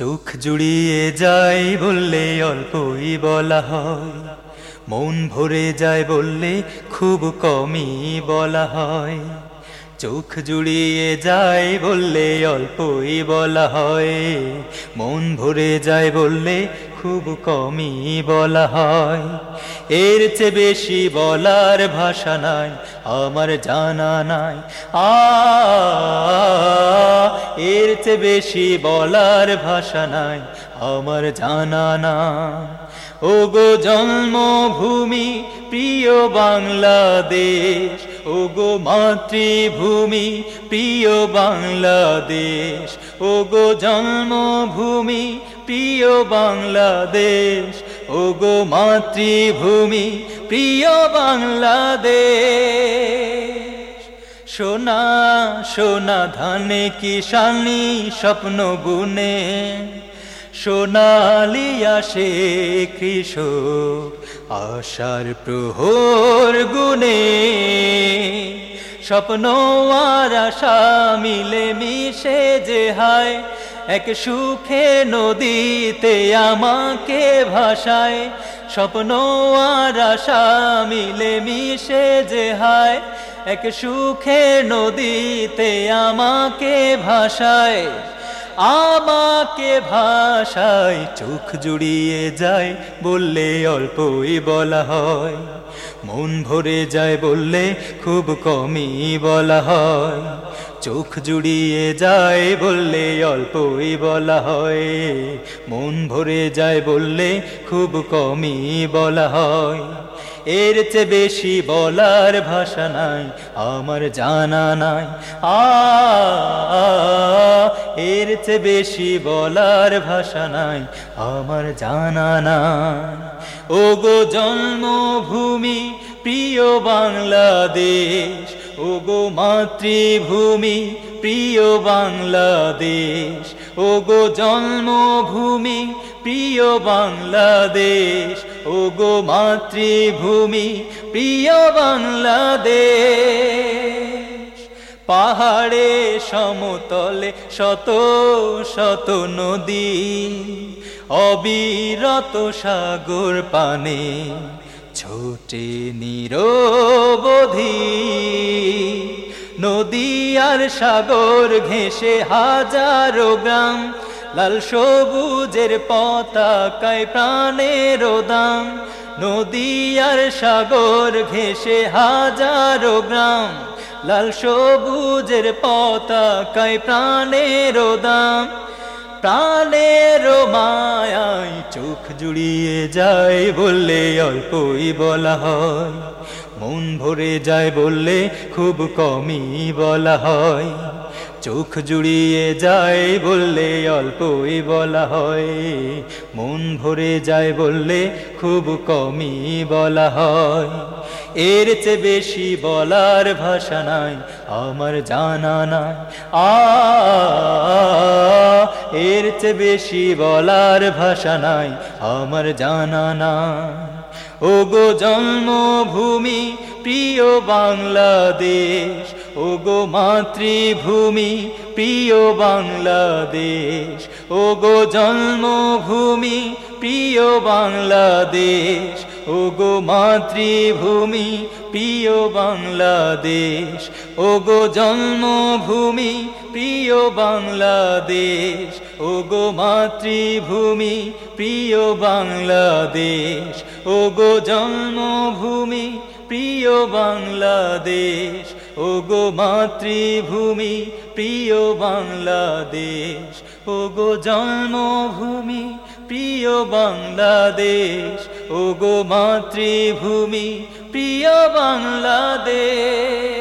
চোখ জুড়িয়ে যায় বললে অল্পই বলা হয়। মন ভরে যায় বললে খুব কমই বলা হয়। চোখ জুড়িয়ে যায় বললে অল্পই বলা হয়। মন ভরে যায় বললে খুব কমই বলা হয়। এর চেয়ে বেশি বলার ভাষা নাই, আমার জানা নাই। আ, এর চেয়ে বেশি বলার ভাষা নাই, আমার জানা না ও গো জন্মভূমি, প্রিয় বাংলাদেশ ও গো মাতৃভূমি, প্রিয় বাংলাদেশ। ও গো জন্মভূমি, প্রিয় বাংলাদেশ। ও গো মাতৃভূমি, প্রিয় বাংলাদেশ। সোনা সোনা ধানে কিষানি স্বপ্ন বুনে। সোনালি আসে কৃষক, আশার প্রহর গুনে স্বপ্ন আর আশা মিলে মিশে যে হায়, এক সুখে নদীতে আমাকে ভাষায় স্বপ্ন আর আশা মিলে মিশে যে হায়, এক সুখে নদীতে আমাকে ভাষায় আমাকে ভাষায় চোখ জুড়িয়ে যায়, বললে অল্পই বলা হয়। মন ভরে যায়, বললে খুব কমই বলা হয়। চোখ জুড়িয়ে যায়, বললে অল্পই বলা হয়। মন ভরে যায়, বললে খুব কমই বলা হয়। এর চেয়ে বেশি বলার ভাষা নাই, আমার জানা নাই। আ চেয়ে বেশি বলার ভাষা নাই, আমার জানা নাই। ও গো জন্মভূমি, প্রিয় বাংলাদেশ ও গো মাতৃভূমি, প্রিয় বাংলাদেশ ও গো জন্মভূমি, প্রিয় বাংলাদেশ ও গো মাতৃভূমি, প্রিয় বাংলাদেশ। পাহাড়ে সমতলে শত শত নদী, অবিরত সাগর পানে ছোটে নিরবধি। নদী আর সাগর ঘেঁষে হাজারো গ্রাম, লাল সবুজের পতাকায় প্রাণের দাম। নদী আর সাগর ঘেঁষে হাজারো গ্রাম লাল সবুজের পতাকায় প্রাণের দাম, প্রাণের মায়ায় চোখ জুড়িয়ে যায় বললে অল্পই বলা হয়, মন ভরে যায় বললে খুব কমই বলা হয়, চোখ জুড়িয়ে যায় বললে অল্পই বলা হয়, মন ভরে যায় বললে খুব কমই বলা হয়। এর চেয়ে বেশি বলার ভাষা নাই, আমার জানা নাই। আ, এর চেয়ে বেশি বলার ভাষা নাই, আমার জানা নাই। ও গো জন্মভূমি, প্রিয় বাংলাদেশ। ও গো মাতৃভূমি, প্রিয় বাংলাদেশ। ও গো জন্মভূমি প্রিয় বাংলাদেশ ও গো মাতৃভূমি, প্রিয় বাংলাদেশ ও গো জন্মভূমি, প্রিয় বাংলাদেশ ও গো মাতৃভূমি, প্রিয় বাংলাদেশ ও গো জন্মভূমি, প্রিয় বাংলাদেশ ও গো মাতৃভূমি প্রিয় বাংলাদেশ ও গো জন্মভূমি প্রিয় বাংলাদেশ ও গো মাতৃভূমি প্রিয় বাংলাদেশ।